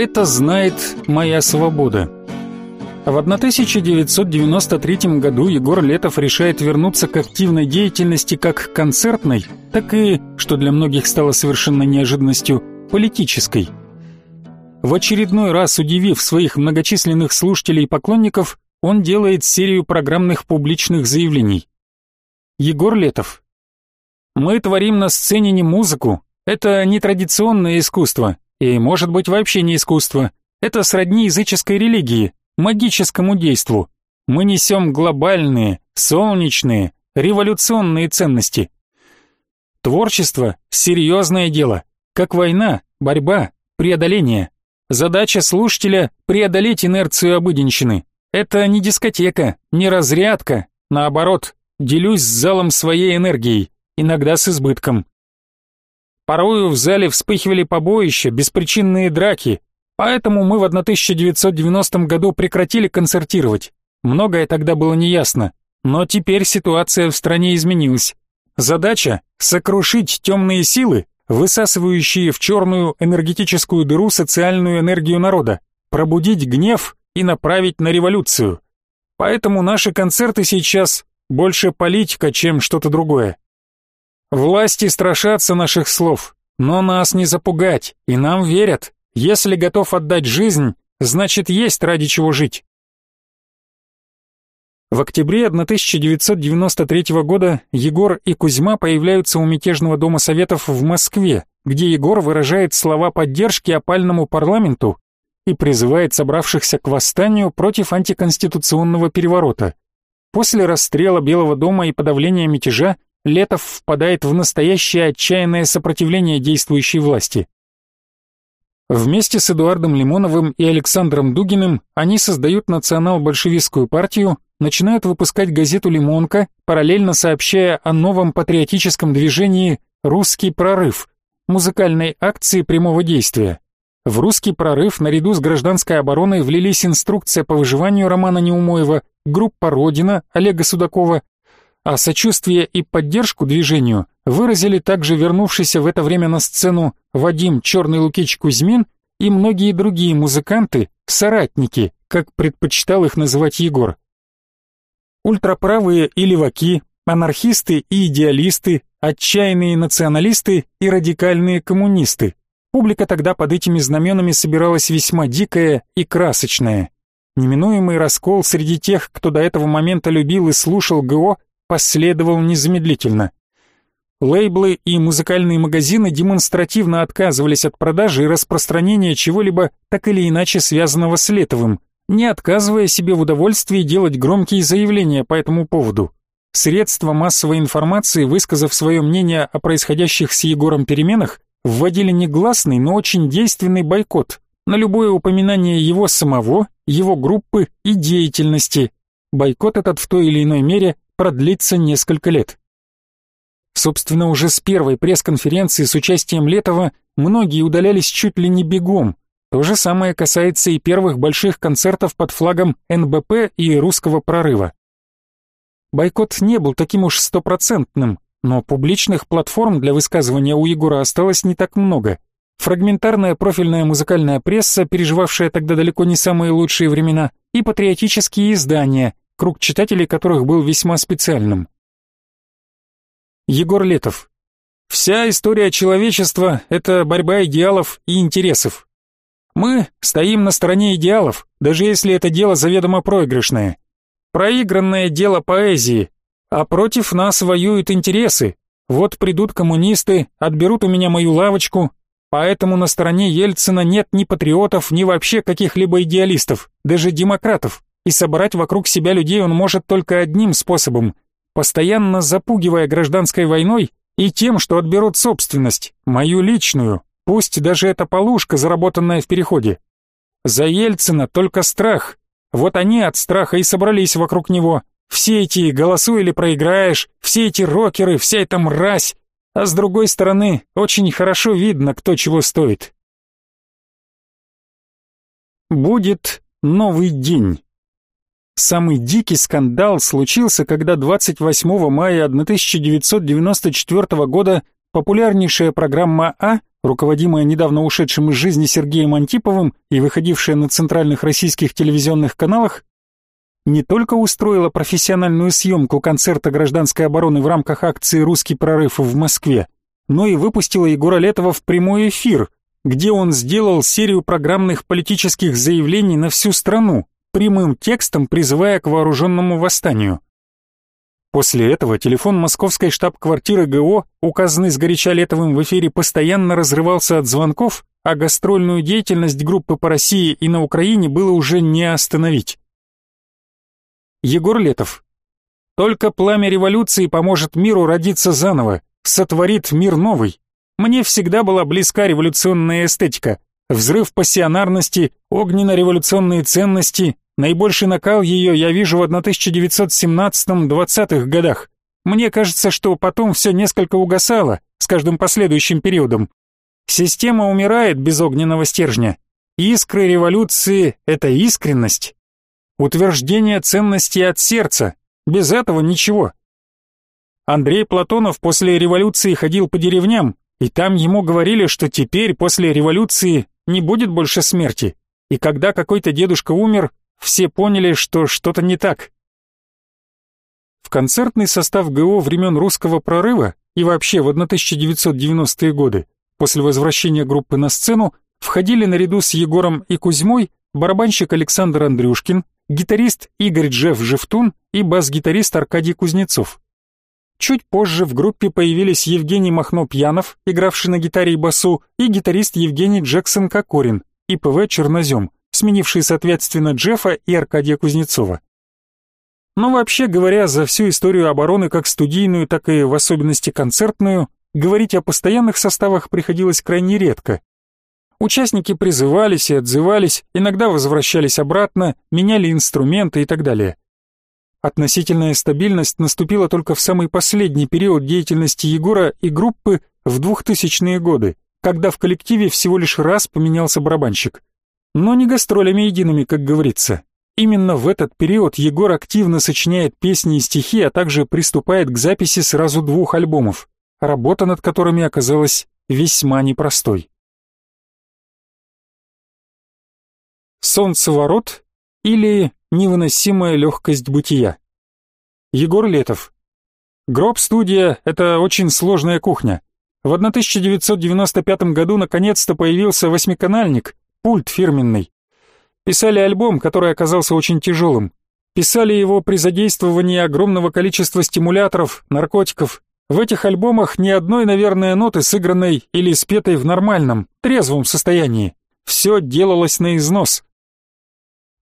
это знает моя свобода. В 1993 году Егор Летов решает вернуться к активной деятельности как концертной, так и, что для многих стало совершенно неожиданностью, политической. В очередной раз удивив своих многочисленных слушателей и поклонников, он делает серию программных публичных заявлений. Егор Летов. «Мы творим на сцене не музыку, это не традиционное искусство, и, может быть, вообще не искусство. Это сродни языческой религии, магическому действу. Мы несем глобальные, солнечные, революционные ценности. Творчество – серьезное дело, как война, борьба, преодоление. Задача слушателя – преодолеть инерцию обыденщины. Это не дискотека, не разрядка, наоборот, делюсь с залом своей энергией, иногда с избытком. Порою в зале вспыхивали побоища, беспричинные драки, поэтому мы в 1990 году прекратили концертировать. Многое тогда было неясно, но теперь ситуация в стране изменилась. Задача — сокрушить темные силы, высасывающие в черную энергетическую дыру социальную энергию народа, пробудить гнев и направить на революцию. Поэтому наши концерты сейчас больше политика, чем что-то другое. Власти страшатся наших слов, но нас не запугать, и нам верят. Если готов отдать жизнь, значит есть ради чего жить. В октябре 1993 года Егор и Кузьма появляются у мятежного дома советов в Москве, где Егор выражает слова поддержки опальному парламенту и призывает собравшихся к восстанию против антиконституционного переворота. После расстрела Белого дома и подавления мятежа Летов впадает в настоящее отчаянное сопротивление действующей власти. Вместе с Эдуардом Лимоновым и Александром Дугиным они создают национал-большевистскую партию, начинают выпускать газету «Лимонка», параллельно сообщая о новом патриотическом движении «Русский прорыв», музыкальной акции прямого действия. В «Русский прорыв» наряду с гражданской обороной влились инструкция по выживанию Романа Неумоева, группа «Родина» Олега Судакова, а сочувствие и поддержку движению выразили также вернувшийся в это время на сцену Вадим Черный Лукич Кузьмин и многие другие музыканты, соратники, как предпочитал их называть Егор. Ультраправые и леваки, анархисты и идеалисты, отчаянные националисты и радикальные коммунисты. Публика тогда под этими знаменами собиралась весьма дикая и красочная. Неминуемый раскол среди тех, кто до этого момента любил и слушал ГО, последовал незамедлительно. Лейблы и музыкальные магазины демонстративно отказывались от продажи и распространения чего-либо так или иначе связанного с Летовым, не отказывая себе в удовольствии делать громкие заявления по этому поводу. Средства массовой информации, высказав свое мнение о происходящих с Егором переменах, вводили негласный, но очень действенный бойкот на любое упоминание его самого, его группы и деятельности. Бойкот этот в той или иной мере продлится несколько лет. Собственно, уже с первой пресс-конференции с участием Летова многие удалялись чуть ли не бегом. То же самое касается и первых больших концертов под флагом НБП и русского прорыва. Бойкот не был таким уж стопроцентным, но публичных платформ для высказывания у Егора осталось не так много. Фрагментарная профильная музыкальная пресса, переживавшая тогда далеко не самые лучшие времена, и патриотические издания, круг читателей которых был весьма специальным. Егор Летов. Вся история человечества — это борьба идеалов и интересов. Мы стоим на стороне идеалов, даже если это дело заведомо проигрышное. Проигранное дело поэзии, а против нас воюют интересы. Вот придут коммунисты, отберут у меня мою лавочку, поэтому на стороне Ельцина нет ни патриотов, ни вообще каких-либо идеалистов, даже демократов и собрать вокруг себя людей он может только одним способом, постоянно запугивая гражданской войной и тем, что отберут собственность, мою личную, пусть даже это полушка, заработанная в переходе. За Ельцина только страх. Вот они от страха и собрались вокруг него. Все эти «голосуй или проиграешь», все эти рокеры, вся эта мразь. А с другой стороны, очень хорошо видно, кто чего стоит. Будет новый день. Самый дикий скандал случился, когда 28 мая 1994 года популярнейшая программа А, руководимая недавно ушедшим из жизни Сергеем Антиповым и выходившая на центральных российских телевизионных каналах, не только устроила профессиональную съемку концерта гражданской обороны в рамках акции «Русский прорыв» в Москве, но и выпустила Егора Летова в прямой эфир, где он сделал серию программных политических заявлений на всю страну, прямым текстом призывая к вооруженному восстанию. После этого телефон московской штаб-квартиры ГО, указанный сгоряча Летовым в эфире, постоянно разрывался от звонков, а гастрольную деятельность группы по России и на Украине было уже не остановить. Егор Летов. Только пламя революции поможет миру родиться заново, сотворит мир новый. Мне всегда была близка революционная эстетика, взрыв пассионарности, огненно-революционные ценности, наибольший накал ее я вижу в 1917-20-х годах. Мне кажется, что потом все несколько угасало с каждым последующим периодом. Система умирает без огненного стержня. Искры революции — это искренность. Утверждение ценностей от сердца. Без этого ничего. Андрей Платонов после революции ходил по деревням, и там ему говорили, что теперь, после революции, не будет больше смерти. И когда какой-то дедушка умер, все поняли, что что-то не так. В концертный состав ГО времен русского прорыва и вообще в 1990-е годы, после возвращения группы на сцену, входили наряду с Егором и Кузьмой барабанщик Александр Андрюшкин, гитарист Игорь Джефф Жевтун и бас-гитарист Аркадий Кузнецов. Чуть позже в группе появились Евгений Махно-Пьянов, игравший на гитаре и басу, и гитарист Евгений Джексон Кокорин, и ПВ Чернозем, сменивший соответственно Джеффа и Аркадия Кузнецова. Но вообще говоря, за всю историю обороны как студийную, так и в особенности концертную, говорить о постоянных составах приходилось крайне редко. Участники призывались и отзывались, иногда возвращались обратно, меняли инструменты и так далее. Относительная стабильность наступила только в самый последний период деятельности Егора и группы в 2000-е годы, когда в коллективе всего лишь раз поменялся барабанщик. Но не гастролями едиными, как говорится. Именно в этот период Егор активно сочиняет песни и стихи, а также приступает к записи сразу двух альбомов, работа над которыми оказалась весьма непростой. «Солнцеворот» или невыносимая легкость бытия. Егор Летов. Гроб-студия — это очень сложная кухня. В 1995 году наконец-то появился восьмиканальник, пульт фирменный. Писали альбом, который оказался очень тяжелым. Писали его при задействовании огромного количества стимуляторов, наркотиков. В этих альбомах ни одной, наверное, ноты сыгранной или спетой в нормальном, трезвом состоянии. Все делалось на износ.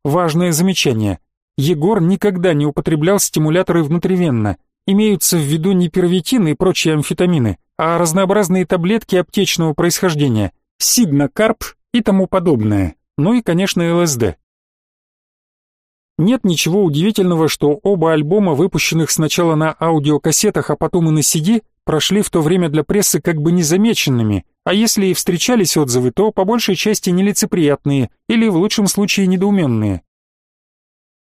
Важное замечание. Егор никогда не употреблял стимуляторы внутривенно. Имеются в виду не первитин и прочие амфетамины, а разнообразные таблетки аптечного происхождения, сигнокарп и тому подобное. Ну и, конечно, ЛСД. Нет ничего удивительного, что оба альбома, выпущенных сначала на аудиокассетах, а потом и на CD, прошли в то время для прессы как бы незамеченными, а если и встречались отзывы, то по большей части нелицеприятные или в лучшем случае недоуменные.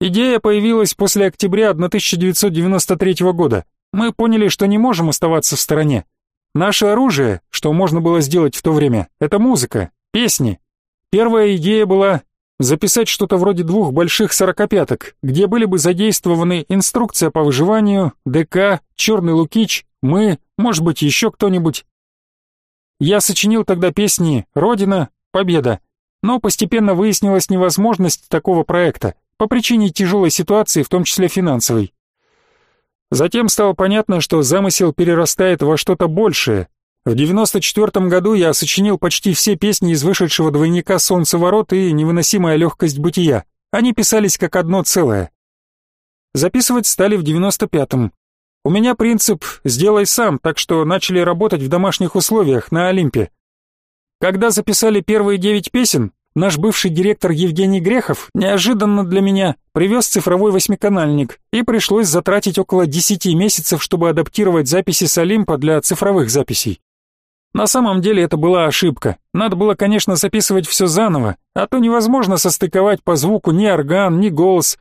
Идея появилась после октября 1993 года. Мы поняли, что не можем оставаться в стороне. Наше оружие, что можно было сделать в то время, это музыка, песни. Первая идея была записать что-то вроде двух больших сорокопяток, где были бы задействованы инструкция по выживанию, ДК, Черный Лукич, мы, может быть, еще кто-нибудь. Я сочинил тогда песни «Родина», «Победа», но постепенно выяснилась невозможность такого проекта по причине тяжелой ситуации, в том числе финансовой. Затем стало понятно, что замысел перерастает во что-то большее. В 94 году я сочинил почти все песни из вышедшего двойника «Солнцеворот» и «Невыносимая легкость бытия». Они писались как одно целое. Записывать стали в 95-м. У меня принцип «сделай сам», так что начали работать в домашних условиях на Олимпе. Когда записали первые девять песен, наш бывший директор Евгений Грехов неожиданно для меня привез цифровой восьмиканальник, и пришлось затратить около десяти месяцев, чтобы адаптировать записи с Олимпа для цифровых записей. На самом деле это была ошибка. Надо было, конечно, записывать все заново, а то невозможно состыковать по звуку ни орган, ни голос,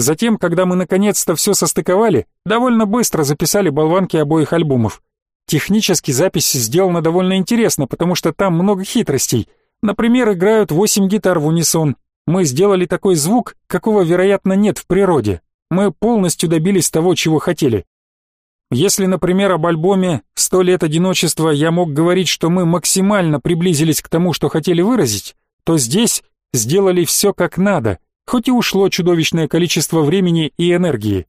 Затем, когда мы наконец-то все состыковали, довольно быстро записали болванки обоих альбомов. Технически запись сделана довольно интересно, потому что там много хитростей. Например, играют восемь гитар в унисон. Мы сделали такой звук, какого, вероятно, нет в природе. Мы полностью добились того, чего хотели. Если, например, об альбоме «Сто лет одиночества» я мог говорить, что мы максимально приблизились к тому, что хотели выразить, то здесь сделали все как надо, хоть и ушло чудовищное количество времени и энергии.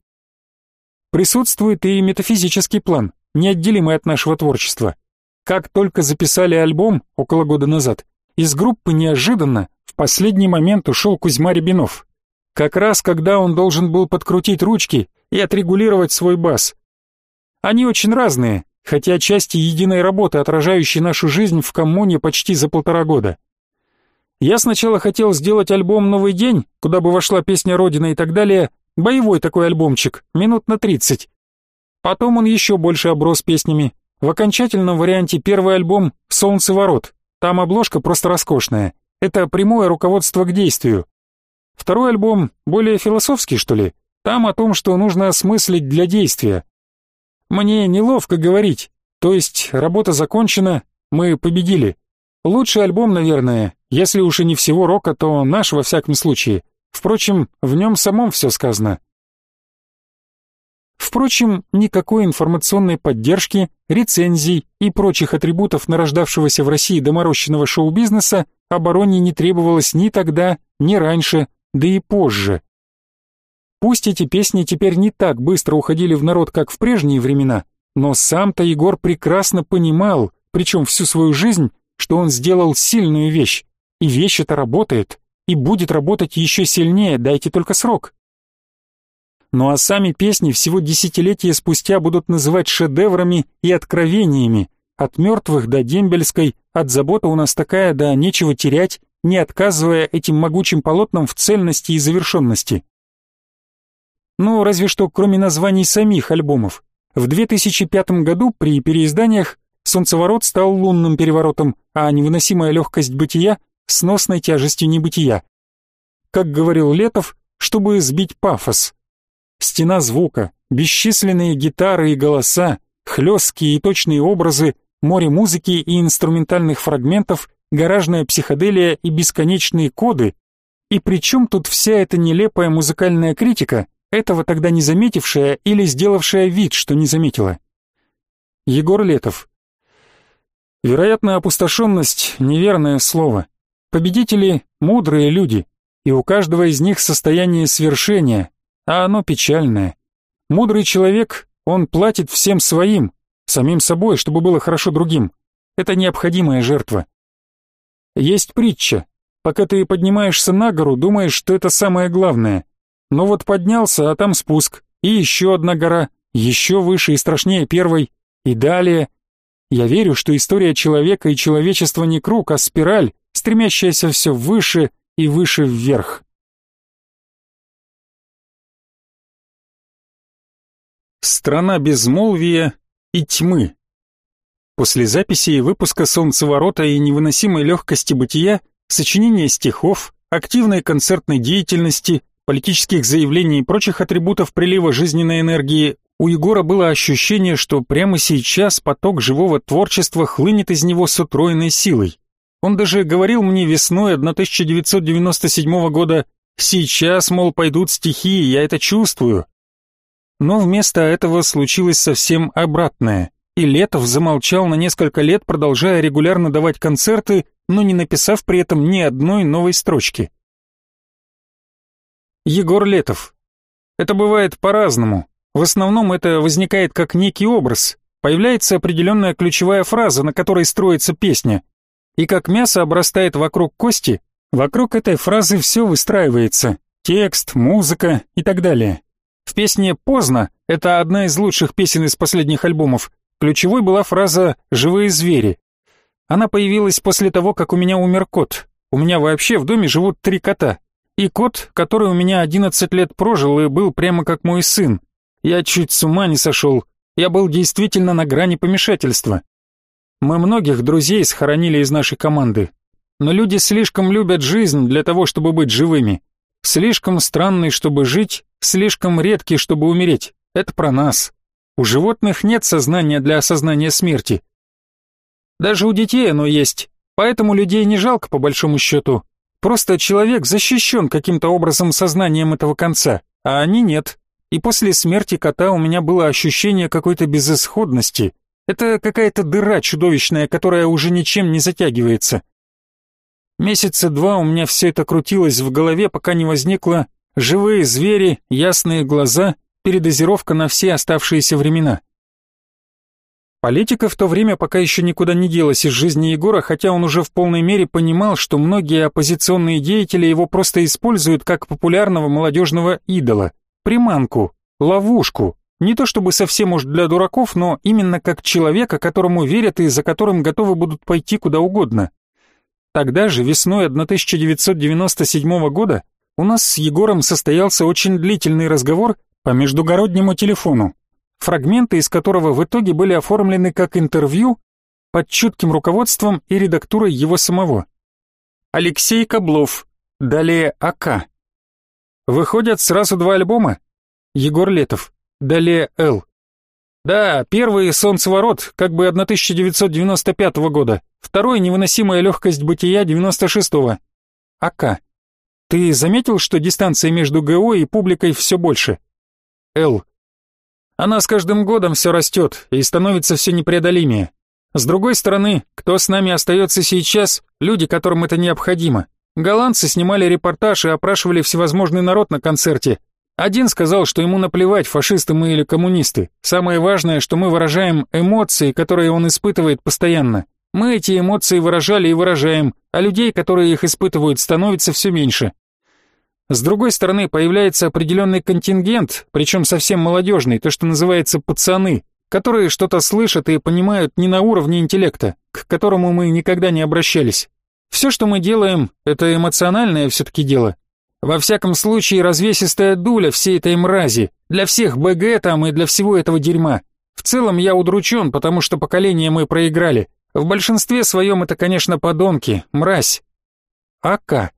Присутствует и метафизический план, неотделимый от нашего творчества. Как только записали альбом около года назад, из группы неожиданно в последний момент ушел Кузьма Рябинов. Как раз когда он должен был подкрутить ручки и отрегулировать свой бас. Они очень разные, хотя части единой работы, отражающей нашу жизнь в коммуне почти за полтора года. Я сначала хотел сделать альбом «Новый день», куда бы вошла песня «Родина» и так далее, боевой такой альбомчик, минут на 30. Потом он еще больше оброс песнями. В окончательном варианте первый альбом «Солнцеворот». Там обложка просто роскошная. Это прямое руководство к действию. Второй альбом более философский, что ли? Там о том, что нужно осмыслить для действия. Мне неловко говорить. То есть работа закончена, мы победили. Лучший альбом, наверное, если уж и не всего рока, то наш во всяком случае. Впрочем, в нем самом все сказано. Впрочем, никакой информационной поддержки, рецензий и прочих атрибутов нарождавшегося в России доморощенного шоу-бизнеса обороне не требовалось ни тогда, ни раньше, да и позже. Пусть эти песни теперь не так быстро уходили в народ, как в прежние времена, но сам-то Егор прекрасно понимал, причем всю свою жизнь, что он сделал сильную вещь, и вещь эта работает, и будет работать еще сильнее, дайте только срок. Ну а сами песни всего десятилетия спустя будут называть шедеврами и откровениями, от мертвых до дембельской, от заботы у нас такая, да нечего терять, не отказывая этим могучим полотнам в цельности и завершенности. Ну, разве что кроме названий самих альбомов. В 2005 году при переизданиях «Солнцеворот» стал лунным переворотом, а невыносимая легкость бытия — сносной тяжестью небытия. Как говорил Летов, чтобы сбить пафос. Стена звука, бесчисленные гитары и голоса, хлесткие и точные образы, море музыки и инструментальных фрагментов, гаражная психоделия и бесконечные коды. И при чем тут вся эта нелепая музыкальная критика, этого тогда не заметившая или сделавшая вид, что не заметила? Егор Летов. Вероятно, опустошенность — неверное слово. Победители — мудрые люди, и у каждого из них состояние свершения, а оно печальное. Мудрый человек, он платит всем своим, самим собой, чтобы было хорошо другим. Это необходимая жертва. Есть притча. Пока ты поднимаешься на гору, думаешь, что это самое главное. Но вот поднялся, а там спуск, и еще одна гора, еще выше и страшнее первой, и далее. Я верю, что история человека и человечества не круг, а спираль, стремящаяся все выше и выше вверх. Страна безмолвия и тьмы. После записи и выпуска «Солнцеворота» и невыносимой легкости бытия, сочинения стихов, активной концертной деятельности, политических заявлений и прочих атрибутов прилива жизненной энергии, у Егора было ощущение, что прямо сейчас поток живого творчества хлынет из него с утроенной силой. Он даже говорил мне весной 1997 года «Сейчас, мол, пойдут стихи, я это чувствую». Но вместо этого случилось совсем обратное, и Летов замолчал на несколько лет, продолжая регулярно давать концерты, но не написав при этом ни одной новой строчки. Егор Летов. Это бывает по-разному. В основном это возникает как некий образ. Появляется определенная ключевая фраза, на которой строится песня. И как мясо обрастает вокруг кости, вокруг этой фразы все выстраивается. Текст, музыка и так далее. В песне «Поздно» — это одна из лучших песен из последних альбомов. Ключевой была фраза «живые звери». Она появилась после того, как у меня умер кот. У меня вообще в доме живут три кота. И кот, который у меня 11 лет прожил и был прямо как мой сын. Я чуть с ума не сошел. Я был действительно на грани помешательства. Мы многих друзей схоронили из нашей команды. Но люди слишком любят жизнь для того, чтобы быть живыми. Слишком странный, чтобы жить, слишком редкий, чтобы умереть. Это про нас. У животных нет сознания для осознания смерти. Даже у детей оно есть, поэтому людей не жалко по большому счету. Просто человек защищен каким-то образом сознанием этого конца, а они нет. И после смерти кота у меня было ощущение какой-то безысходности. Это какая-то дыра чудовищная, которая уже ничем не затягивается. Месяца два у меня все это крутилось в голове, пока не возникло живые звери, ясные глаза, передозировка на все оставшиеся времена. Политика в то время пока еще никуда не делась из жизни Егора, хотя он уже в полной мере понимал, что многие оппозиционные деятели его просто используют как популярного молодежного идола, приманку, ловушку, не то чтобы совсем уж для дураков, но именно как человека, которому верят и за которым готовы будут пойти куда угодно. Тогда же, весной 1997 года, у нас с Егором состоялся очень длительный разговор по междугороднему телефону, фрагменты из которого в итоге были оформлены как интервью под чутким руководством и редактурой его самого. Алексей Каблов, далее АК. Выходят сразу два альбома? Егор Летов, далее Л. Да, первый «Солнцеворот», как бы 1995 года, второй «Невыносимая легкость бытия» 96-го. АК. Ты заметил, что дистанция между ГО и публикой все больше? Л. Она с каждым годом все растет и становится все непреодолимее. С другой стороны, кто с нами остается сейчас, люди, которым это необходимо. Голландцы снимали репортаж и опрашивали всевозможный народ на концерте. Один сказал, что ему наплевать, фашисты мы или коммунисты. Самое важное, что мы выражаем эмоции, которые он испытывает постоянно. Мы эти эмоции выражали и выражаем, а людей, которые их испытывают, становится все меньше. С другой стороны, появляется определенный контингент, причем совсем молодежный, то, что называется пацаны, которые что-то слышат и понимают не на уровне интеллекта, к которому мы никогда не обращались. Все, что мы делаем, это эмоциональное все-таки дело. Во всяком случае, развесистая дуля всей этой мрази, для всех БГ там и для всего этого дерьма. В целом я удручен, потому что поколение мы проиграли. В большинстве своем это, конечно, подонки, мразь. АК.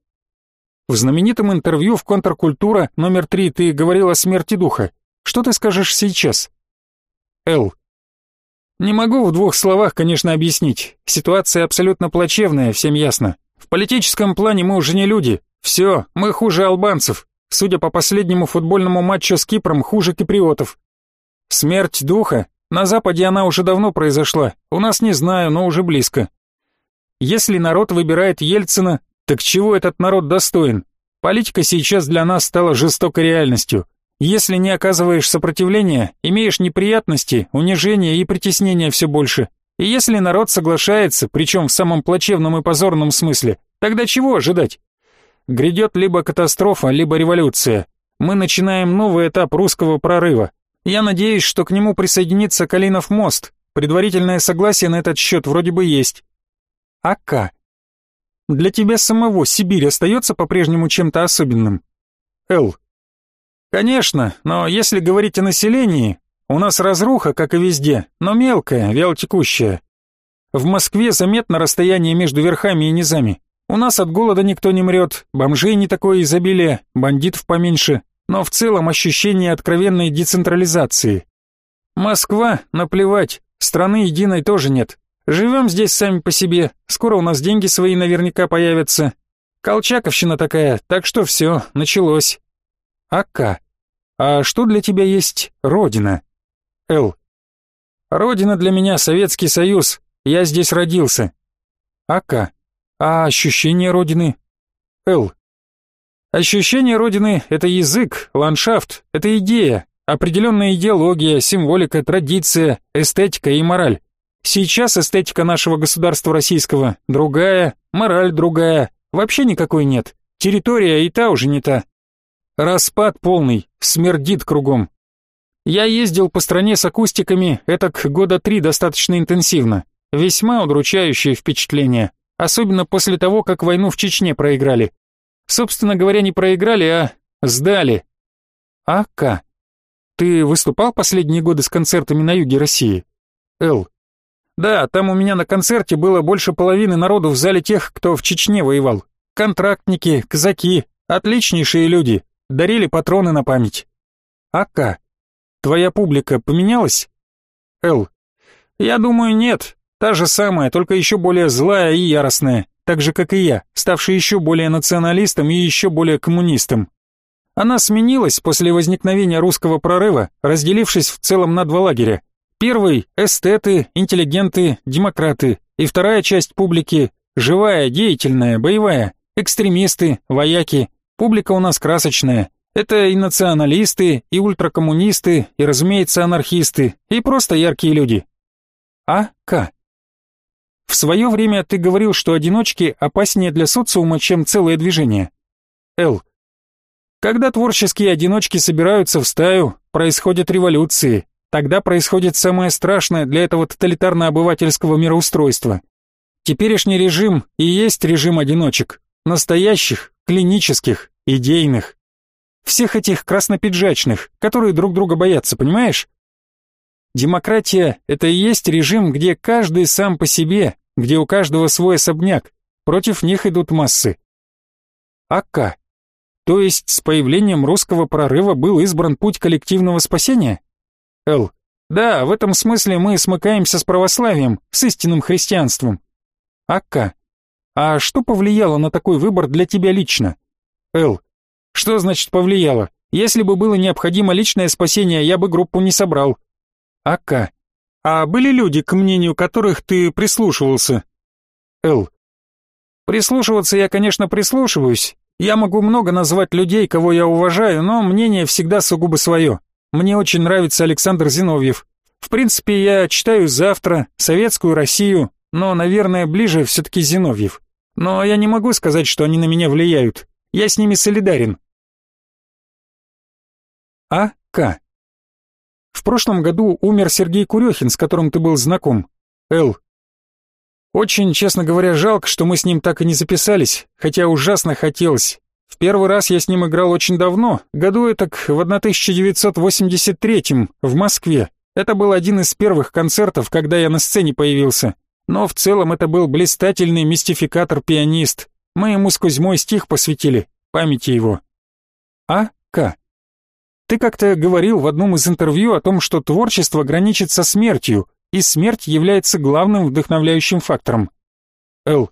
В знаменитом интервью в «Контркультура» номер три ты говорил о смерти духа. Что ты скажешь сейчас? Л. Не могу в двух словах, конечно, объяснить. Ситуация абсолютно плачевная, всем ясно. В политическом плане мы уже не люди. Все, мы хуже албанцев. Судя по последнему футбольному матчу с Кипром, хуже киприотов. Смерть духа? На Западе она уже давно произошла. У нас не знаю, но уже близко. Если народ выбирает Ельцина, так чего этот народ достоин? Политика сейчас для нас стала жестокой реальностью. Если не оказываешь сопротивления, имеешь неприятности, унижения и притеснения все больше. И если народ соглашается, причем в самом плачевном и позорном смысле, тогда чего ожидать? Грядет либо катастрофа, либо революция. Мы начинаем новый этап русского прорыва. Я надеюсь, что к нему присоединится Калинов мост. Предварительное согласие на этот счет вроде бы есть. АК. Для тебя самого Сибирь остается по-прежнему чем-то особенным? Л. Конечно, но если говорить о населении, у нас разруха, как и везде, но мелкая, вялотекущая. В Москве заметно расстояние между верхами и низами. У нас от голода никто не мрет, бомжей не такое изобилие, бандитов поменьше, но в целом ощущение откровенной децентрализации. Москва, наплевать, страны единой тоже нет. Живем здесь сами по себе, скоро у нас деньги свои наверняка появятся. Колчаковщина такая, так что все, началось. АК. А что для тебя есть Родина? Л. Родина для меня Советский Союз, я здесь родился. АК. А ощущение Родины? Л. Ощущение Родины — это язык, ландшафт, это идея, определенная идеология, символика, традиция, эстетика и мораль. Сейчас эстетика нашего государства российского другая, мораль другая, вообще никакой нет. Территория и та уже не та. Распад полный, смердит кругом. Я ездил по стране с акустиками, это к года три достаточно интенсивно. Весьма удручающее впечатление, особенно после того, как войну в Чечне проиграли. Собственно говоря, не проиграли, а сдали. АК. Ты выступал последние годы с концертами на юге России? Л. Да, там у меня на концерте было больше половины народу в зале тех, кто в Чечне воевал. Контрактники, казаки, отличнейшие люди, дарили патроны на память. АК. Твоя публика поменялась? Л. Я думаю, нет. Та же самая, только еще более злая и яростная, так же, как и я, ставший еще более националистом и еще более коммунистом. Она сменилась после возникновения русского прорыва, разделившись в целом на два лагеря. Первый – эстеты, интеллигенты, демократы, и вторая часть публики – живая, деятельная, боевая, экстремисты, вояки. Публика у нас красочная. Это и националисты, и ультракоммунисты, и, разумеется, анархисты, и просто яркие люди. А. К. В свое время ты говорил, что одиночки опаснее для социума, чем целое движение. Л. Когда творческие одиночки собираются в стаю, происходят революции. Тогда происходит самое страшное для этого тоталитарно-обывательского мироустройства. Теперешний режим и есть режим одиночек. Настоящих, клинических, идейных. Всех этих краснопиджачных, которые друг друга боятся, понимаешь? Демократия — это и есть режим, где каждый сам по себе, где у каждого свой особняк. Против них идут массы. АК. То есть с появлением русского прорыва был избран путь коллективного спасения? Л. Да, в этом смысле мы смыкаемся с православием, с истинным христианством. АК. А что повлияло на такой выбор для тебя лично? Л. Что значит повлияло? Если бы было необходимо личное спасение, я бы группу не собрал. АК. А были люди, к мнению которых ты прислушивался? Л. Прислушиваться я, конечно, прислушиваюсь, я могу много назвать людей, кого я уважаю, но мнение всегда сугубо свое. Мне очень нравится Александр Зиновьев. В принципе, я читаю завтра «Советскую Россию», но, наверное, ближе все-таки Зиновьев. Но я не могу сказать, что они на меня влияют. Я с ними солидарен. А. К. В прошлом году умер Сергей Курехин, с которым ты был знаком. Л. Очень, честно говоря, жалко, что мы с ним так и не записались, хотя ужасно хотелось. В первый раз я с ним играл очень давно, году этак в 1983 в Москве. Это был один из первых концертов, когда я на сцене появился. Но в целом это был блистательный мистификатор-пианист. Мы ему с Кузьмой стих посвятили, памяти его. А. К. Ты как-то говорил в одном из интервью о том, что творчество граничит со смертью, и смерть является главным вдохновляющим фактором. Л.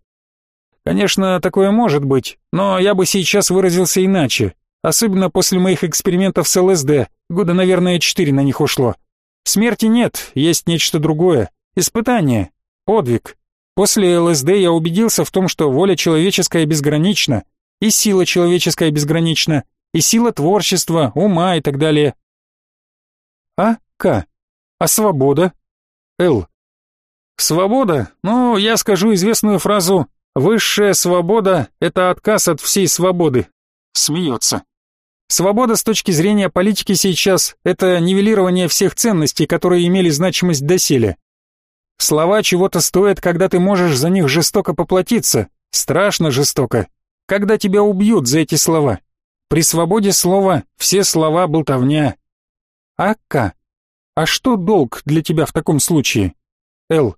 Конечно, такое может быть, но я бы сейчас выразился иначе, особенно после моих экспериментов с ЛСД, года, наверное, четыре на них ушло. Смерти нет, есть нечто другое, испытание, подвиг. После ЛСД я убедился в том, что воля человеческая безгранична, и сила человеческая безгранична, и сила творчества, ума и так далее. А. К. А свобода? Л. Свобода? Ну, я скажу известную фразу «Высшая свобода — это отказ от всей свободы». Смеется. Свобода с точки зрения политики сейчас — это нивелирование всех ценностей, которые имели значимость доселе. Слова чего-то стоят, когда ты можешь за них жестоко поплатиться, страшно жестоко, когда тебя убьют за эти слова. При свободе слова все слова болтовня. Акка. А что долг для тебя в таком случае? Л.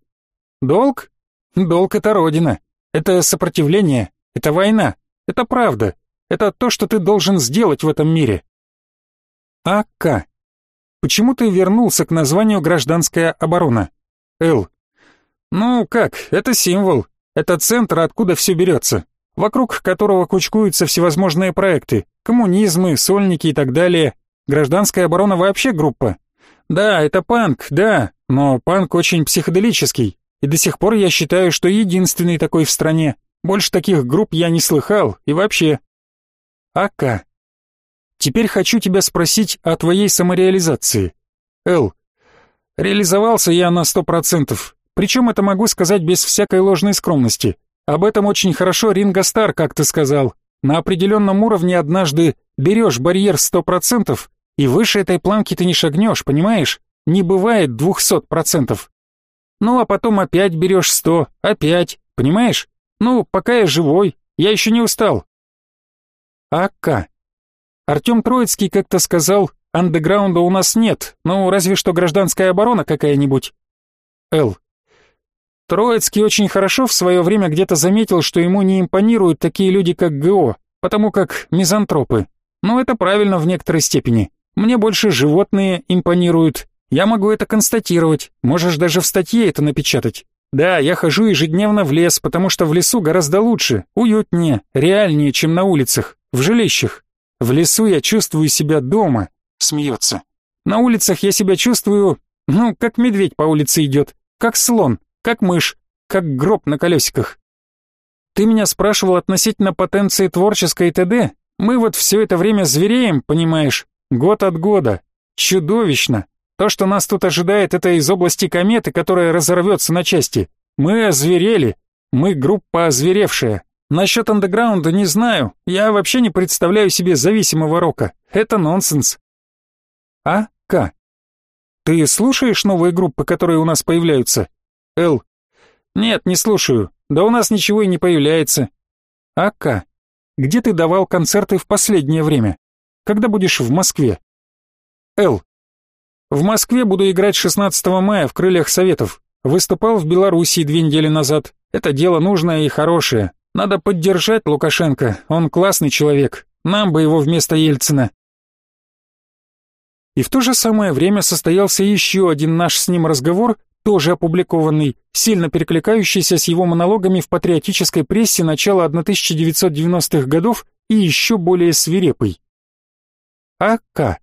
Долг? Долг — это родина. Это сопротивление. Это война. Это правда. Это то, что ты должен сделать в этом мире. А.К. Почему ты вернулся к названию «Гражданская оборона»? Л. Ну как, это символ. Это центр, откуда все берется. Вокруг которого кучкуются всевозможные проекты. Коммунизмы, сольники и так далее. Гражданская оборона вообще группа. Да, это панк, да, но панк очень психоделический, и до сих пор я считаю, что единственный такой в стране. Больше таких групп я не слыхал, и вообще. АК. Теперь хочу тебя спросить о твоей самореализации. Л. Реализовался я на сто процентов, причем это могу сказать без всякой ложной скромности. Об этом очень хорошо Ринго Стар как-то сказал. На определенном уровне однажды берешь барьер сто процентов и выше этой планки ты не шагнешь, понимаешь? Не бывает двухсот процентов. Ну, а потом опять берешь сто, опять, понимаешь? Ну, пока я живой, я еще не устал. АК. Артем Троицкий как-то сказал, андеграунда у нас нет, ну, разве что гражданская оборона какая-нибудь. Л. Троицкий очень хорошо в свое время где-то заметил, что ему не импонируют такие люди, как ГО, потому как мизантропы. Но это правильно в некоторой степени. Мне больше животные импонируют. Я могу это констатировать, можешь даже в статье это напечатать. Да, я хожу ежедневно в лес, потому что в лесу гораздо лучше, уютнее, реальнее, чем на улицах, в жилищах. В лесу я чувствую себя дома, смеется. На улицах я себя чувствую, ну, как медведь по улице идет, как слон, как мышь, как гроб на колесиках. Ты меня спрашивал относительно потенции творческой ТД? Мы вот все это время звереем, понимаешь? Год от года. Чудовищно. То, что нас тут ожидает, это из области кометы, которая разорвется на части. Мы озверели. Мы группа озверевшая. Насчет андеграунда не знаю. Я вообще не представляю себе зависимого рока. Это нонсенс. А. К. Ты слушаешь новые группы, которые у нас появляются? Л. Нет, не слушаю. Да у нас ничего и не появляется. А. К. Где ты давал концерты в последнее время? Когда будешь в Москве? Л. В Москве буду играть 16 мая в Крыльях Советов. Выступал в Белоруссии две недели назад. Это дело нужное и хорошее. Надо поддержать Лукашенко, он классный человек. Нам бы его вместо Ельцина. И в то же самое время состоялся еще один наш с ним разговор, тоже опубликованный, сильно перекликающийся с его монологами в патриотической прессе начала 1990-х годов и еще более свирепый. А.К.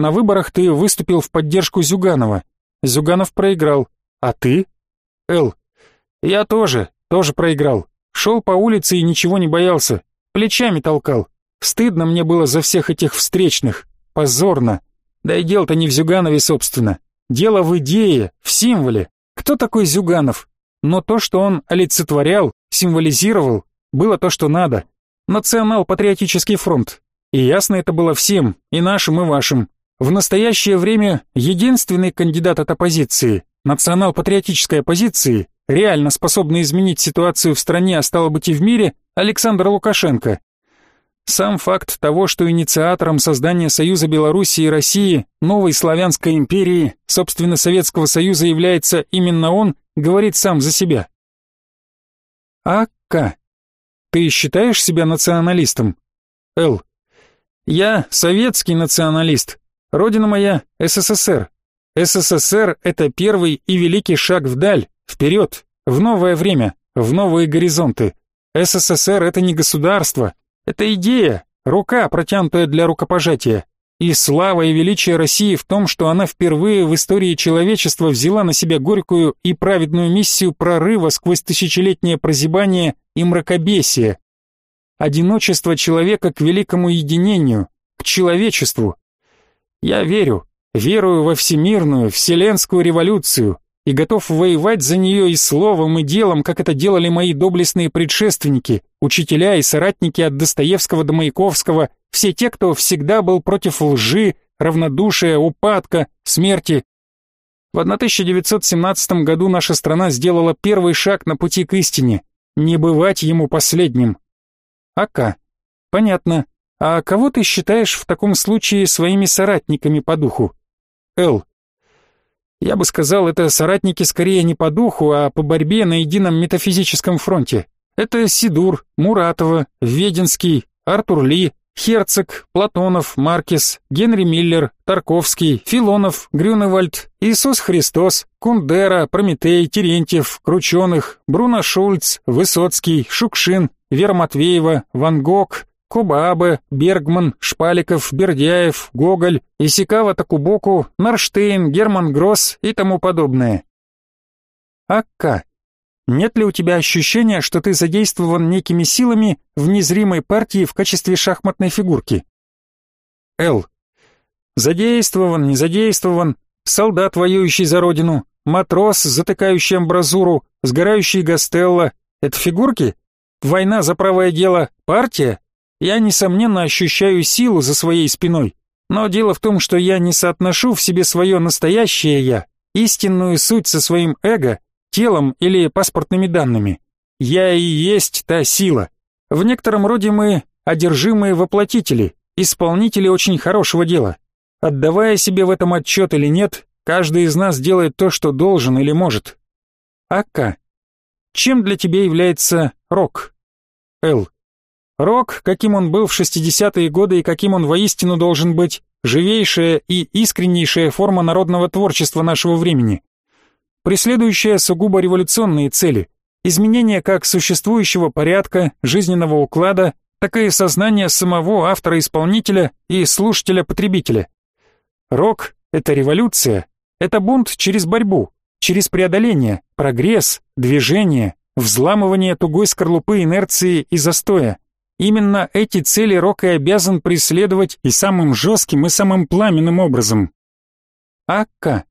На выборах ты выступил в поддержку Зюганова. Зюганов проиграл. А ты? Л. Я тоже, тоже проиграл. Шел по улице и ничего не боялся. Плечами толкал. Стыдно мне было за всех этих встречных. Позорно. Да и дело-то не в Зюганове, собственно. Дело в идее, в символе. Кто такой Зюганов? Но то, что он олицетворял, символизировал, было то, что надо. Национал-патриотический фронт. И ясно это было всем, и нашим, и вашим. В настоящее время единственный кандидат от оппозиции, национал-патриотической оппозиции, реально способный изменить ситуацию в стране, а стало быть и в мире, Александр Лукашенко. Сам факт того, что инициатором создания Союза Белоруссии и России, новой славянской империи, собственно Советского Союза является именно он, говорит сам за себя. А. К. Ты считаешь себя националистом? Л. Я советский националист, Родина моя — СССР. СССР — это первый и великий шаг вдаль, вперед, в новое время, в новые горизонты. СССР — это не государство, это идея, рука, протянутая для рукопожатия. И слава и величие России в том, что она впервые в истории человечества взяла на себя горькую и праведную миссию прорыва сквозь тысячелетнее прозябание и мракобесие. Одиночество человека к великому единению, к человечеству, я верю, верую во всемирную, вселенскую революцию и готов воевать за нее и словом, и делом, как это делали мои доблестные предшественники, учителя и соратники от Достоевского до Маяковского, все те, кто всегда был против лжи, равнодушия, упадка, смерти. В 1917 году наша страна сделала первый шаг на пути к истине, не бывать ему последним. АК. Понятно. А кого ты считаешь в таком случае своими соратниками по духу? Л. Я бы сказал, это соратники скорее не по духу, а по борьбе на едином метафизическом фронте. Это Сидур, Муратова, Веденский, Артур Ли, Херцог, Платонов, Маркес, Генри Миллер, Тарковский, Филонов, Грюневальд, Иисус Христос, Кундера, Прометей, Терентьев, Крученых, Бруно Шульц, Высоцкий, Шукшин, Вера Матвеева, Ван Гог, Кубаабе, Бергман, Шпаликов, Бердяев, Гоголь, Исикава Такубоку, Нарштейн, Герман Гросс и тому подобное. Акка, нет ли у тебя ощущения, что ты задействован некими силами в незримой партии в качестве шахматной фигурки? Л. Задействован, не задействован, солдат, воюющий за родину, матрос, затыкающий амбразуру, сгорающий Гастелло — это фигурки? Война за правое дело — партия? Я, несомненно, ощущаю силу за своей спиной, но дело в том, что я не соотношу в себе свое настоящее «я», истинную суть со своим эго, телом или паспортными данными. Я и есть та сила. В некотором роде мы одержимые воплотители, исполнители очень хорошего дела. Отдавая себе в этом отчет или нет, каждый из нас делает то, что должен или может. АК. Чем для тебя является рок? Л. Рок, каким он был в 60-е годы и каким он воистину должен быть, живейшая и искреннейшая форма народного творчества нашего времени, преследующая сугубо революционные цели, изменение как существующего порядка, жизненного уклада, так и сознания самого автора-исполнителя и слушателя-потребителя. Рок — это революция, это бунт через борьбу, через преодоление, прогресс, движение, взламывание тугой скорлупы инерции и застоя. Именно эти цели рок и обязан преследовать и самым жестким, и самым пламенным образом. АК.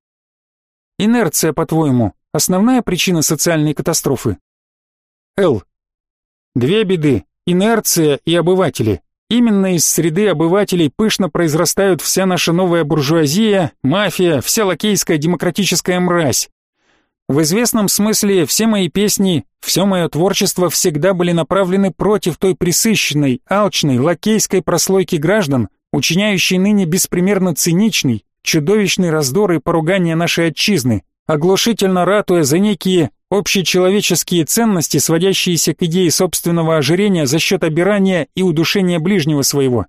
Инерция, по-твоему, основная причина социальной катастрофы? Л. Две беды – инерция и обыватели. Именно из среды обывателей пышно произрастают вся наша новая буржуазия, мафия, вся лакейская демократическая мразь. В известном смысле все мои песни, все мое творчество всегда были направлены против той присыщенной, алчной, лакейской прослойки граждан, учиняющей ныне беспримерно циничный, чудовищный раздор и поругание нашей отчизны, оглушительно ратуя за некие общечеловеческие ценности, сводящиеся к идее собственного ожирения за счет обирания и удушения ближнего своего.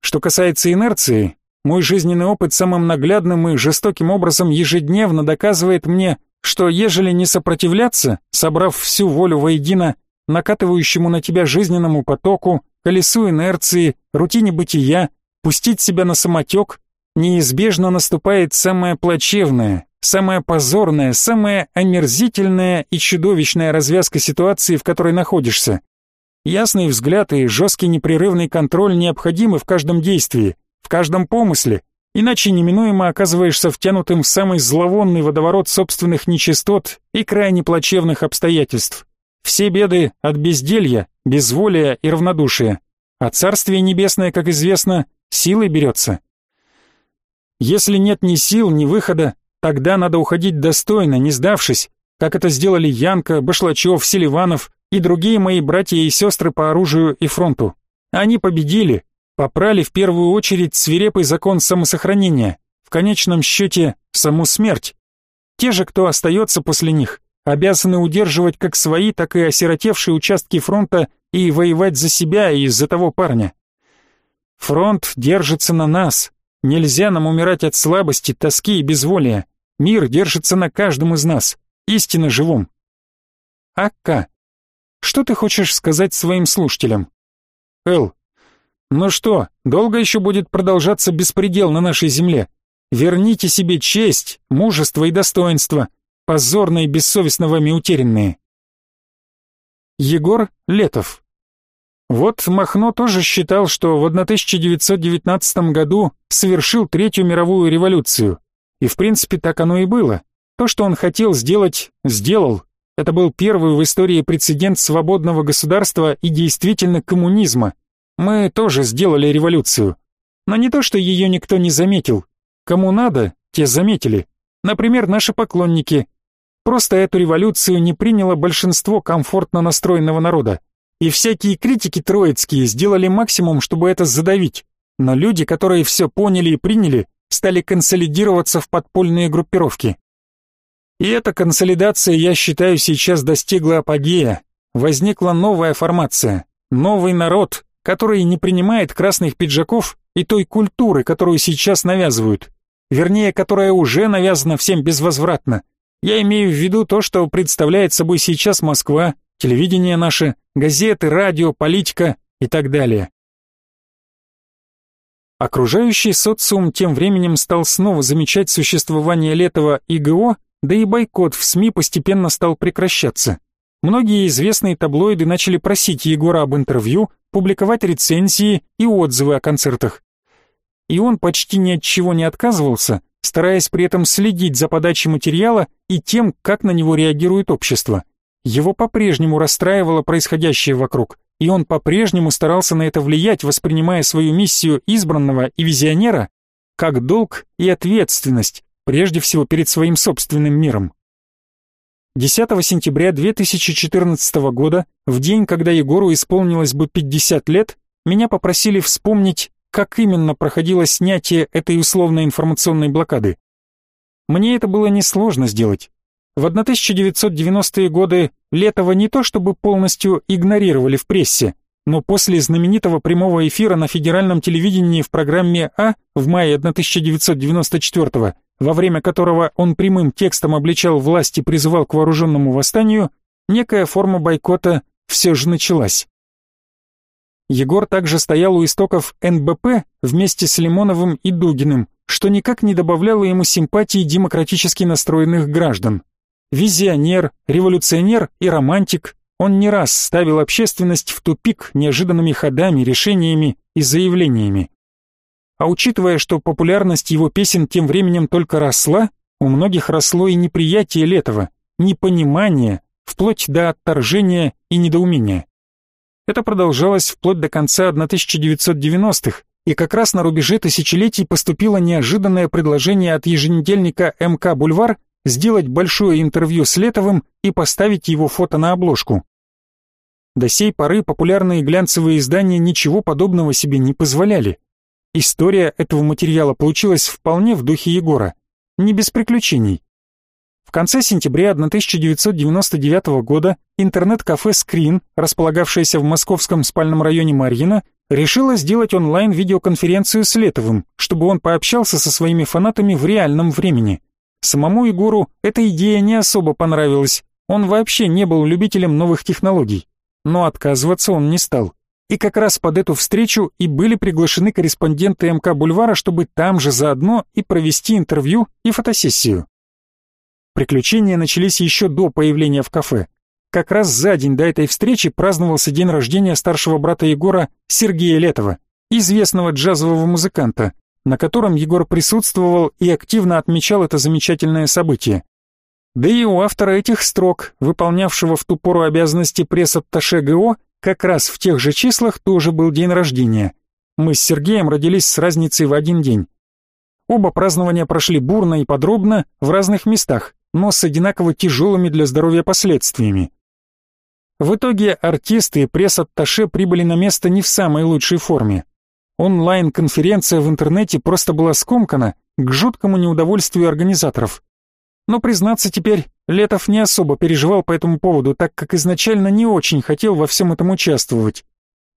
Что касается инерции, мой жизненный опыт самым наглядным и жестоким образом ежедневно доказывает мне, что ежели не сопротивляться, собрав всю волю воедино, накатывающему на тебя жизненному потоку, колесу инерции, рутине бытия, пустить себя на самотек, неизбежно наступает самое плачевное, самая позорная, самая омерзительная и чудовищная развязка ситуации, в которой находишься. Ясный взгляд и жесткий непрерывный контроль необходимы в каждом действии, в каждом помысле, иначе неминуемо оказываешься втянутым в самый зловонный водоворот собственных нечистот и крайне плачевных обстоятельств. Все беды от безделья, безволия и равнодушия. А Царствие Небесное, как известно, силой берется. Если нет ни сил, ни выхода, Тогда надо уходить достойно, не сдавшись, как это сделали Янка, Башлачев, Селиванов и другие мои братья и сестры по оружию и фронту. Они победили, попрали в первую очередь свирепый закон самосохранения, в конечном счете саму смерть. Те же, кто остается после них, обязаны удерживать как свои, так и осиротевшие участки фронта и воевать за себя и за того парня. Фронт держится на нас. Нельзя нам умирать от слабости, тоски и безволия. Мир держится на каждом из нас, истинно живом. Акка, что ты хочешь сказать своим слушателям? Эл, ну что, долго еще будет продолжаться беспредел на нашей земле? Верните себе честь, мужество и достоинство, позорно и бессовестно вами утерянные. Егор Летов вот Махно тоже считал, что в 1919 году совершил Третью мировую революцию. И в принципе так оно и было. То, что он хотел сделать, сделал. Это был первый в истории прецедент свободного государства и действительно коммунизма. Мы тоже сделали революцию. Но не то, что ее никто не заметил. Кому надо, те заметили. Например, наши поклонники. Просто эту революцию не приняло большинство комфортно настроенного народа. И всякие критики троицкие сделали максимум, чтобы это задавить. Но люди, которые все поняли и приняли, стали консолидироваться в подпольные группировки. И эта консолидация, я считаю, сейчас достигла апогея. Возникла новая формация, новый народ, который не принимает красных пиджаков и той культуры, которую сейчас навязывают. Вернее, которая уже навязана всем безвозвратно. Я имею в виду то, что представляет собой сейчас Москва, телевидение наше, газеты, радио, политика и так далее. Окружающий социум тем временем стал снова замечать существование Летова ИГО, да и бойкот в СМИ постепенно стал прекращаться. Многие известные таблоиды начали просить Егора об интервью, публиковать рецензии и отзывы о концертах. И он почти ни от чего не отказывался, стараясь при этом следить за подачей материала и тем, как на него реагирует общество. Его по-прежнему расстраивало происходящее вокруг и он по-прежнему старался на это влиять, воспринимая свою миссию избранного и визионера как долг и ответственность, прежде всего перед своим собственным миром. 10 сентября 2014 года, в день, когда Егору исполнилось бы 50 лет, меня попросили вспомнить, как именно проходило снятие этой условной информационной блокады. Мне это было несложно сделать. В 1990-е годы Летова не то чтобы полностью игнорировали в прессе, но после знаменитого прямого эфира на федеральном телевидении в программе А в мае 1994 во время которого он прямым текстом обличал власть и призывал к вооруженному восстанию, некая форма бойкота все же началась. Егор также стоял у истоков НБП вместе с Лимоновым и Дугиным, что никак не добавляло ему симпатии демократически настроенных граждан. Визионер, революционер и романтик, он не раз ставил общественность в тупик неожиданными ходами, решениями и заявлениями. А учитывая, что популярность его песен тем временем только росла, у многих росло и неприятие Летова, непонимание, вплоть до отторжения и недоумения. Это продолжалось вплоть до конца 1990-х, и как раз на рубеже тысячелетий поступило неожиданное предложение от еженедельника МК «Бульвар» сделать большое интервью с Летовым и поставить его фото на обложку. До сей поры популярные глянцевые издания ничего подобного себе не позволяли. История этого материала получилась вполне в духе Егора, не без приключений. В конце сентября 1999 года интернет-кафе «Скрин», располагавшееся в московском спальном районе Марьино, решило сделать онлайн-видеоконференцию с Летовым, чтобы он пообщался со своими фанатами в реальном времени. Самому Егору эта идея не особо понравилась, он вообще не был любителем новых технологий. Но отказываться он не стал. И как раз под эту встречу и были приглашены корреспонденты МК Бульвара, чтобы там же заодно и провести интервью и фотосессию. Приключения начались еще до появления в кафе. Как раз за день до этой встречи праздновался день рождения старшего брата Егора Сергея Летова, известного джазового музыканта, на котором Егор присутствовал и активно отмечал это замечательное событие. Да и у автора этих строк, выполнявшего в ту пору обязанности пресс-атташе ГО, как раз в тех же числах тоже был день рождения. Мы с Сергеем родились с разницей в один день. Оба празднования прошли бурно и подробно в разных местах, но с одинаково тяжелыми для здоровья последствиями. В итоге артисты и пресс-атташе прибыли на место не в самой лучшей форме. Онлайн-конференция в интернете просто была скомкана к жуткому неудовольствию организаторов. Но, признаться теперь, Летов не особо переживал по этому поводу, так как изначально не очень хотел во всем этом участвовать.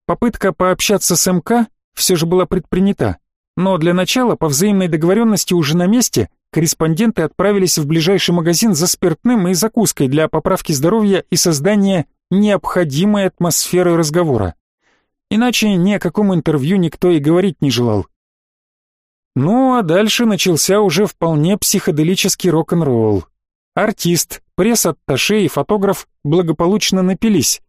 Попытка пообщаться с МК все же была предпринята, но для начала, по взаимной договоренности уже на месте, корреспонденты отправились в ближайший магазин за спиртным и закуской для поправки здоровья и создания необходимой атмосферы разговора. Иначе ни о каком интервью никто и говорить не желал. Ну, а дальше начался уже вполне психоделический рок-н-ролл. Артист, пресс-атташе и фотограф благополучно напились.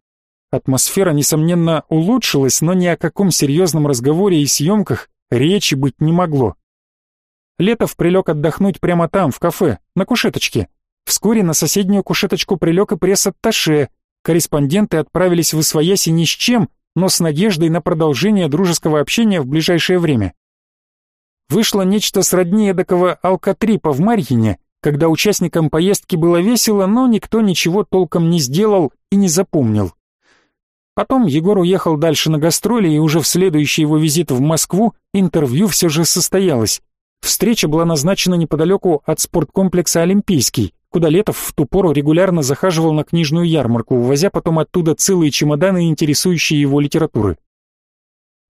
Атмосфера, несомненно, улучшилась, но ни о каком серьезном разговоре и съемках речи быть не могло. Летов прилег отдохнуть прямо там, в кафе, на кушеточке. Вскоре на соседнюю кушеточку прилег и пресс-атташе. Корреспонденты отправились в Освояси ни с чем, но с надеждой на продолжение дружеского общения в ближайшее время. Вышло нечто сродни эдакого алкотрипа в Марьине, когда участникам поездки было весело, но никто ничего толком не сделал и не запомнил. Потом Егор уехал дальше на гастроли, и уже в следующий его визит в Москву интервью все же состоялось. Встреча была назначена неподалеку от спорткомплекса «Олимпийский», куда Летов в ту пору регулярно захаживал на книжную ярмарку, увозя потом оттуда целые чемоданы интересующие его литературы.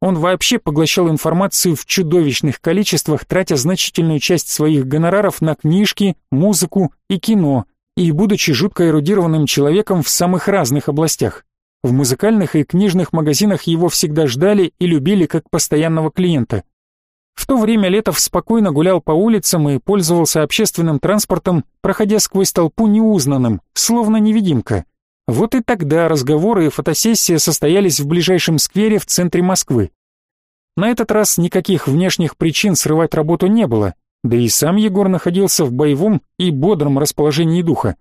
Он вообще поглощал информацию в чудовищных количествах, тратя значительную часть своих гонораров на книжки, музыку и кино, и будучи жутко эрудированным человеком в самых разных областях. В музыкальных и книжных магазинах его всегда ждали и любили как постоянного клиента. В то время Летов спокойно гулял по улицам и пользовался общественным транспортом, проходя сквозь толпу неузнанным, словно невидимка. Вот и тогда разговоры и фотосессия состоялись в ближайшем сквере в центре Москвы. На этот раз никаких внешних причин срывать работу не было, да и сам Егор находился в боевом и бодром расположении духа.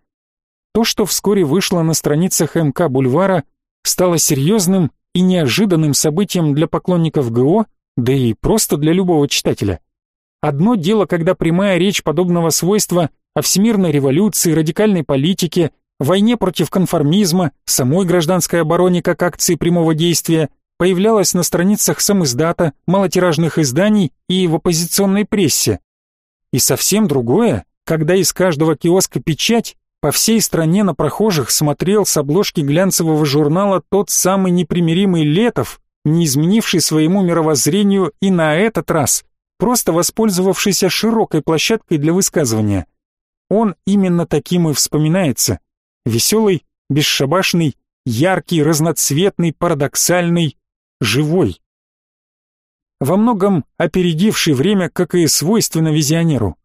То, что вскоре вышло на страницах МК Бульвара, стало серьезным и неожиданным событием для поклонников ГО да и просто для любого читателя. Одно дело, когда прямая речь подобного свойства о всемирной революции, радикальной политике, войне против конформизма, самой гражданской обороне как акции прямого действия появлялась на страницах самиздата, малотиражных изданий и в оппозиционной прессе. И совсем другое, когда из каждого киоска печать По всей стране на прохожих смотрел с обложки глянцевого журнала тот самый непримиримый Летов, не изменивший своему мировоззрению и на этот раз, просто воспользовавшийся широкой площадкой для высказывания. Он именно таким и вспоминается. Веселый, бесшабашный, яркий, разноцветный, парадоксальный, живой. Во многом опередивший время, как и свойственно визионеру.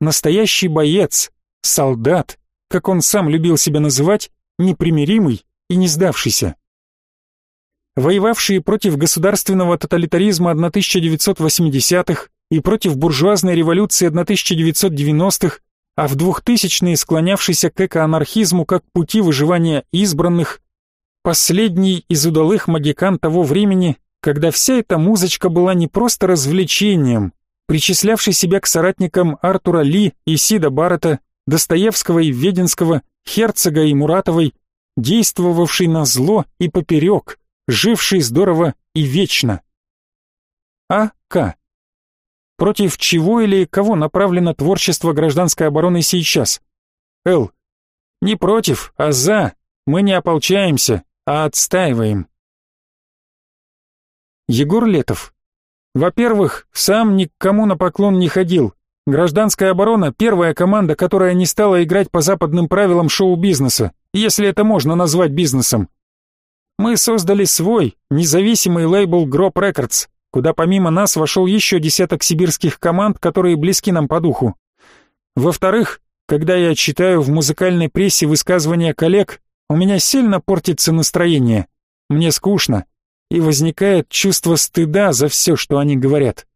Настоящий боец, солдат, как он сам любил себя называть, непримиримый и не сдавшийся. Воевавшие против государственного тоталитаризма 1980-х и против буржуазной революции 1990-х, а в 2000-е склонявшийся к экоанархизму как пути выживания избранных, последний из удалых магикан того времени, когда вся эта музычка была не просто развлечением, причислявший себя к соратникам Артура Ли и Сида Баррета, Достоевского и Веденского, Херцога и Муратовой, действовавший на зло и поперек, живший здорово и вечно. А. Против чего или кого направлено творчество гражданской обороны сейчас? Л. Не против, а за. Мы не ополчаемся, а отстаиваем. Егор Летов. Во-первых, сам ни к кому на поклон не ходил, Гражданская оборона — первая команда, которая не стала играть по западным правилам шоу-бизнеса, если это можно назвать бизнесом. Мы создали свой, независимый лейбл Grop Records, куда помимо нас вошел еще десяток сибирских команд, которые близки нам по духу. Во-вторых, когда я читаю в музыкальной прессе высказывания коллег, у меня сильно портится настроение. Мне скучно, и возникает чувство стыда за все, что они говорят.